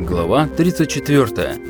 Глава 34.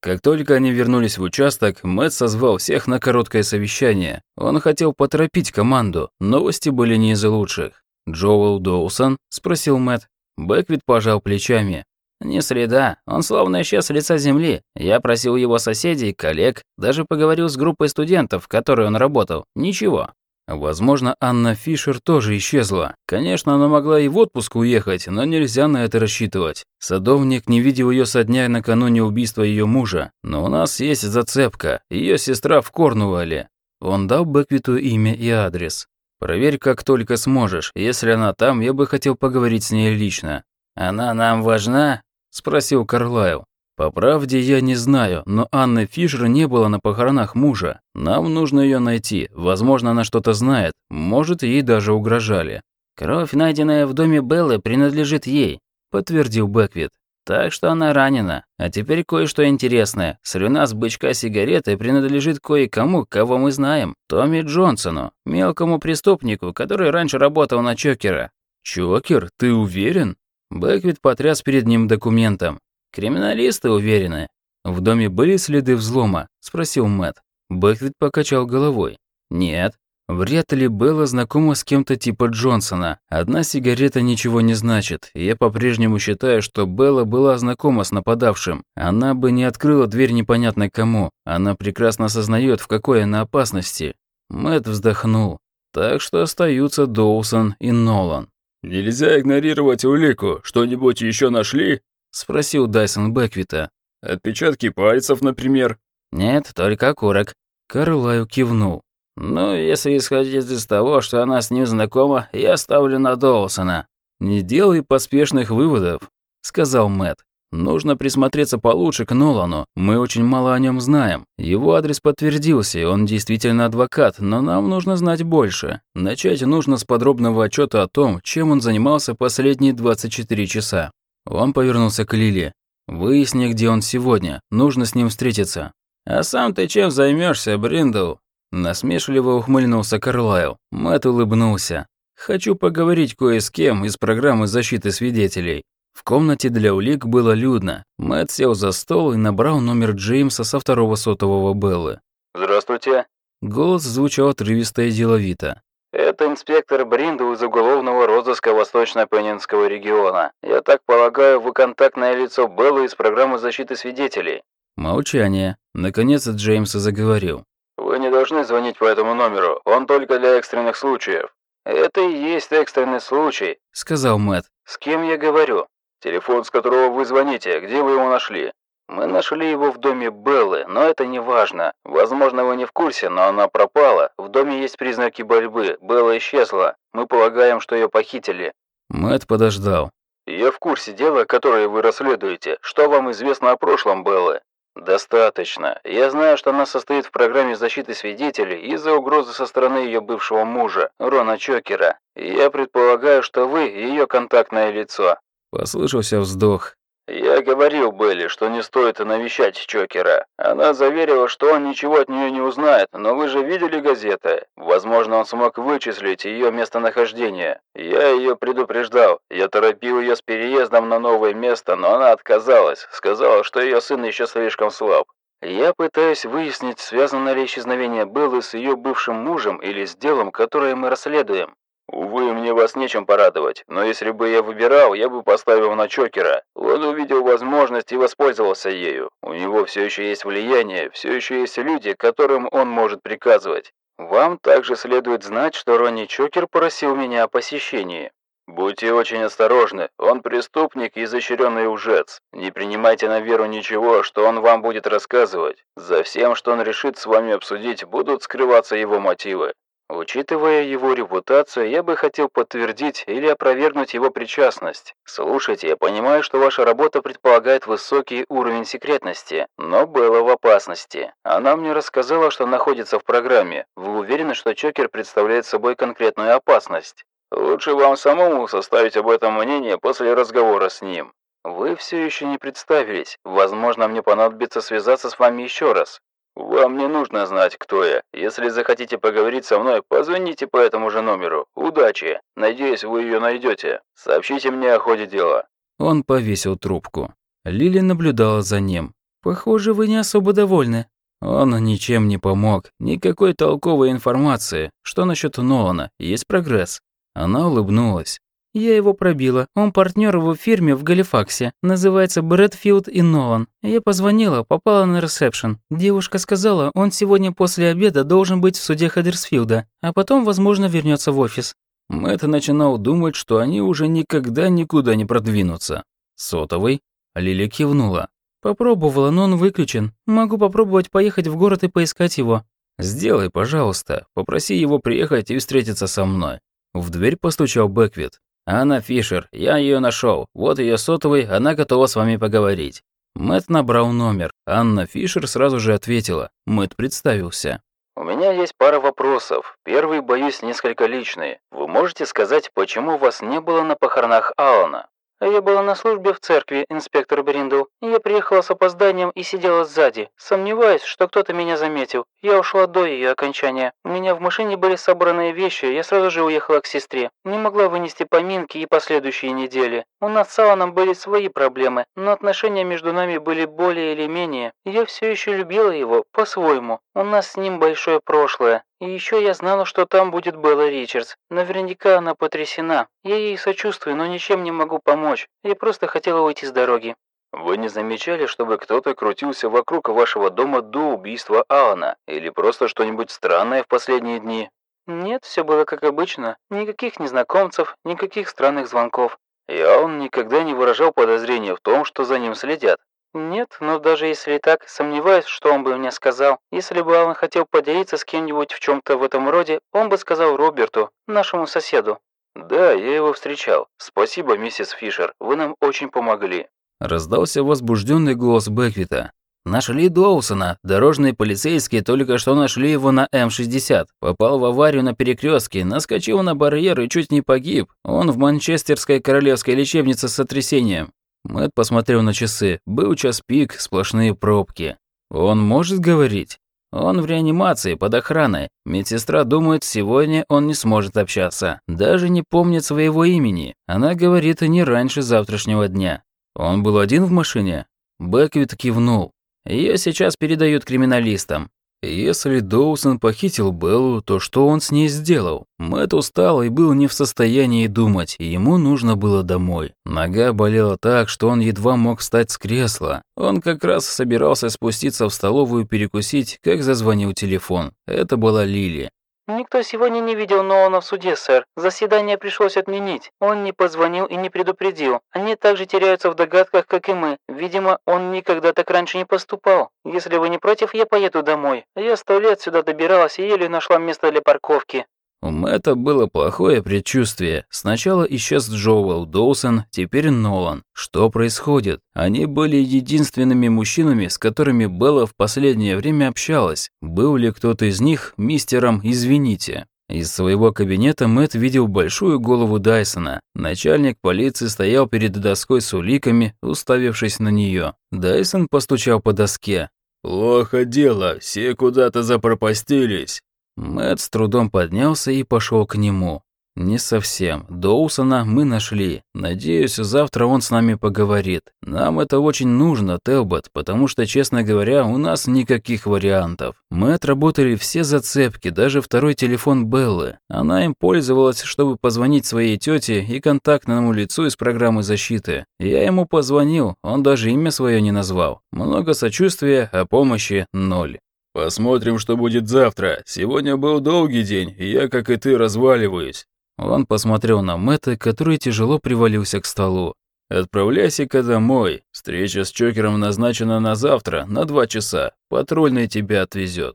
Как только они вернулись в участок, Мэтт созвал всех на короткое совещание. Он хотел поторопить команду, новости были не из лучших. «Джоэл Доусон?» – спросил Мэтт. Бэквит пожал плечами. «Не среда. Он словно исчез с лица земли. Я просил его соседей, коллег, даже поговорил с группой студентов, в которой он работал. Ничего. Возможно, Анна Фишер тоже исчезла. Конечно, она могла и в отпуск уехать, но нельзя на это рассчитывать. Садовник не видел ее со дня накануне убийства ее мужа. Но у нас есть зацепка. Ее сестра в Корнуолле. Он дал Беквиту имя и адрес. Проверь, как только сможешь. Если она там, я бы хотел поговорить с ней лично. Она нам важна? спросил Карлайл. По правде я не знаю, но Анны Фишер не было на похоронах мужа. Нам нужно ее найти. Возможно, она что-то знает. Может, ей даже угрожали. Кровь, найденная в доме Беллы, принадлежит ей, подтвердил Бэквит. Так что она ранена. А теперь кое-что интересное. Слюна с бычка сигареты принадлежит кое-кому, кого мы знаем. Томми Джонсону, мелкому преступнику, который раньше работал на Чокера. Чокер, ты уверен? Бэквит потряс перед ним документом. «Криминалисты уверены». «В доме были следы взлома?» – спросил Мэтт. Бэквит покачал головой. «Нет. Вряд ли Белла знакома с кем-то типа Джонсона. Одна сигарета ничего не значит. Я по-прежнему считаю, что Белла была знакома с нападавшим. Она бы не открыла дверь непонятно кому. Она прекрасно осознает, в какой она опасности». Мэтт вздохнул. «Так что остаются Доусон и Нолан». «Нельзя игнорировать улику. Что-нибудь еще нашли?» – спросил Дайсон Бэквита. «Отпечатки пальцев, например?» «Нет, только окурок». Карлаю кивнул. «Ну, если исходить из того, что она с ним знакома, я ставлю на Доусона». «Не делай поспешных выводов», – сказал Мэтт. «Нужно присмотреться получше к Нолану. Мы очень мало о нем знаем. Его адрес подтвердился, он действительно адвокат, но нам нужно знать больше. Начать нужно с подробного отчета о том, чем он занимался последние 24 часа. Он повернулся к Лиле. «Выясни, где он сегодня. Нужно с ним встретиться». «А сам ты чем займешься, Бриндл?» Насмешливо ухмыльнулся Карлайл. Мэтт улыбнулся. «Хочу поговорить кое с кем из программы защиты свидетелей». В комнате для улик было людно. Мэтт сел за стол и набрал номер Джеймса со второго сотового Беллы. «Здравствуйте». Голос звучал отрывисто и деловито. Это инспектор Бриндл из уголовного розыска Восточно-Пенинского региона. Я так полагаю, вы контактное лицо Беллы из программы защиты свидетелей. Молчание. Наконец Джеймс заговорил. Вы не должны звонить по этому номеру. Он только для экстренных случаев. Это и есть экстренный случай, сказал Мэтт. С кем я говорю? Телефон, с которого вы звоните, где вы его нашли? Мы нашли его в доме Беллы, но это не важно. Возможно, вы не в курсе, но она пропала. В доме есть признаки борьбы. Белла исчезла. Мы полагаем, что ее похитили. Мэт подождал. Я в курсе дела, которое вы расследуете. Что вам известно о прошлом Беллы? Достаточно. Я знаю, что она состоит в программе защиты свидетелей из-за угрозы со стороны ее бывшего мужа, Рона Чокера. Я предполагаю, что вы ее контактное лицо. Послышался вздох. «Я говорил Белли, что не стоит навещать Чокера. Она заверила, что он ничего от нее не узнает, но вы же видели газеты? Возможно, он смог вычислить ее местонахождение. Я ее предупреждал. Я торопил ее с переездом на новое место, но она отказалась. Сказала, что ее сын еще слишком слаб. Я пытаюсь выяснить, связано ли исчезновение Беллы с ее бывшим мужем или с делом, которое мы расследуем. «Увы, мне вас нечем порадовать, но если бы я выбирал, я бы поставил на Чокера. Он увидел возможность и воспользовался ею. У него все еще есть влияние, все еще есть люди, которым он может приказывать. Вам также следует знать, что Ронни Чокер просил меня о посещении. Будьте очень осторожны, он преступник и изощренный лжец. Не принимайте на веру ничего, что он вам будет рассказывать. За всем, что он решит с вами обсудить, будут скрываться его мотивы. Учитывая его репутацию, я бы хотел подтвердить или опровергнуть его причастность. Слушайте, я понимаю, что ваша работа предполагает высокий уровень секретности, но было в опасности. Она мне рассказала, что находится в программе. Вы уверены, что Чокер представляет собой конкретную опасность? Лучше вам самому составить об этом мнение после разговора с ним. Вы все еще не представились. Возможно, мне понадобится связаться с вами еще раз. «Вам не нужно знать, кто я. Если захотите поговорить со мной, позвоните по этому же номеру. Удачи. Надеюсь, вы ее найдете. Сообщите мне о ходе дела». Он повесил трубку. Лили наблюдала за ним. «Похоже, вы не особо довольны». Он ничем не помог, никакой толковой информации. Что насчет Нолана? Есть прогресс? Она улыбнулась. Я его пробила. Он партнер в фирме в Галифаксе. Называется Брэдфилд и Нолан. Я позвонила, попала на ресепшн. Девушка сказала, он сегодня после обеда должен быть в суде Хаддерсфилда, а потом, возможно, вернется в офис. Мэтт начинал думать, что они уже никогда никуда не продвинутся. Сотовый? Лили кивнула. Попробовала, но он выключен. Могу попробовать поехать в город и поискать его. Сделай, пожалуйста. Попроси его приехать и встретиться со мной. В дверь постучал Бэквит. «Анна Фишер, я ее нашел. Вот ее сотовый, она готова с вами поговорить». Мэт набрал номер. Анна Фишер сразу же ответила. Мэт представился. «У меня есть пара вопросов. Первый, боюсь, несколько личный. Вы можете сказать, почему вас не было на похоронах Алана?» Я была на службе в церкви, инспектор Бриндл. Я приехала с опозданием и сидела сзади. Сомневаюсь, что кто-то меня заметил. Я ушла до ее окончания. У меня в машине были собранные вещи, я сразу же уехала к сестре. Не могла вынести поминки и последующие недели. У нас с Аланом были свои проблемы, но отношения между нами были более или менее. Я все еще любила его, по-своему. У нас с ним большое прошлое. И еще я знала, что там будет Белла Ричардс. Наверняка она потрясена. Я ей сочувствую, но ничем не могу помочь. Я просто хотела уйти с дороги. Вы не замечали, чтобы кто-то крутился вокруг вашего дома до убийства Алана? Или просто что-нибудь странное в последние дни? Нет, все было как обычно. Никаких незнакомцев, никаких странных звонков. И Алан никогда не выражал подозрения в том, что за ним следят. Нет, но даже если и так, сомневаюсь, что он бы мне сказал. Если бы Алан хотел поделиться с кем-нибудь в чем-то в этом роде, он бы сказал Роберту, нашему соседу. Да, я его встречал. Спасибо, миссис Фишер, вы нам очень помогли. Раздался возбужденный голос Беквита. «Нашли Доусона. Дорожные полицейские только что нашли его на М-60. Попал в аварию на перекрестке, наскочил на барьер и чуть не погиб. Он в Манчестерской королевской лечебнице с сотрясением. Мэт посмотрел на часы. Был час пик, сплошные пробки. Он может говорить? Он в реанимации, под охраной. Медсестра думает, сегодня он не сможет общаться. Даже не помнит своего имени. Она говорит не раньше завтрашнего дня. Он был один в машине? Бэквит кивнул. Ее сейчас передают криминалистам. Если Доусон похитил Беллу, то что он с ней сделал? Мэтт устал и был не в состоянии думать, ему нужно было домой. Нога болела так, что он едва мог встать с кресла. Он как раз собирался спуститься в столовую перекусить, как зазвонил телефон. Это была Лили. «Никто сегодня не видел Нолана в суде, сэр. Заседание пришлось отменить. Он не позвонил и не предупредил. Они также теряются в догадках, как и мы. Видимо, он никогда так раньше не поступал. Если вы не против, я поеду домой. Я сто лет сюда добиралась и еле нашла место для парковки». У Мэтта было плохое предчувствие. Сначала исчез Джоуэл Доусон, теперь Нолан. Что происходит? Они были единственными мужчинами, с которыми Белла в последнее время общалась. Был ли кто-то из них мистером «Извините»? Из своего кабинета Мэтт видел большую голову Дайсона. Начальник полиции стоял перед доской с уликами, уставившись на нее. Дайсон постучал по доске. «Плохо дело, все куда-то запропастились». Мэтт с трудом поднялся и пошел к нему. «Не совсем. Доусона мы нашли. Надеюсь, завтра он с нами поговорит. Нам это очень нужно, Телбот, потому что, честно говоря, у нас никаких вариантов. Мы отработали все зацепки, даже второй телефон Беллы. Она им пользовалась, чтобы позвонить своей тете и контактному лицу из программы защиты. Я ему позвонил, он даже имя свое не назвал. Много сочувствия, а помощи – ноль. «Посмотрим, что будет завтра. Сегодня был долгий день, и я, как и ты, разваливаюсь». Он посмотрел на Мэтта, который тяжело привалился к столу. «Отправляйся-ка домой. Встреча с Чокером назначена на завтра, на два часа. Патрульный тебя отвезет.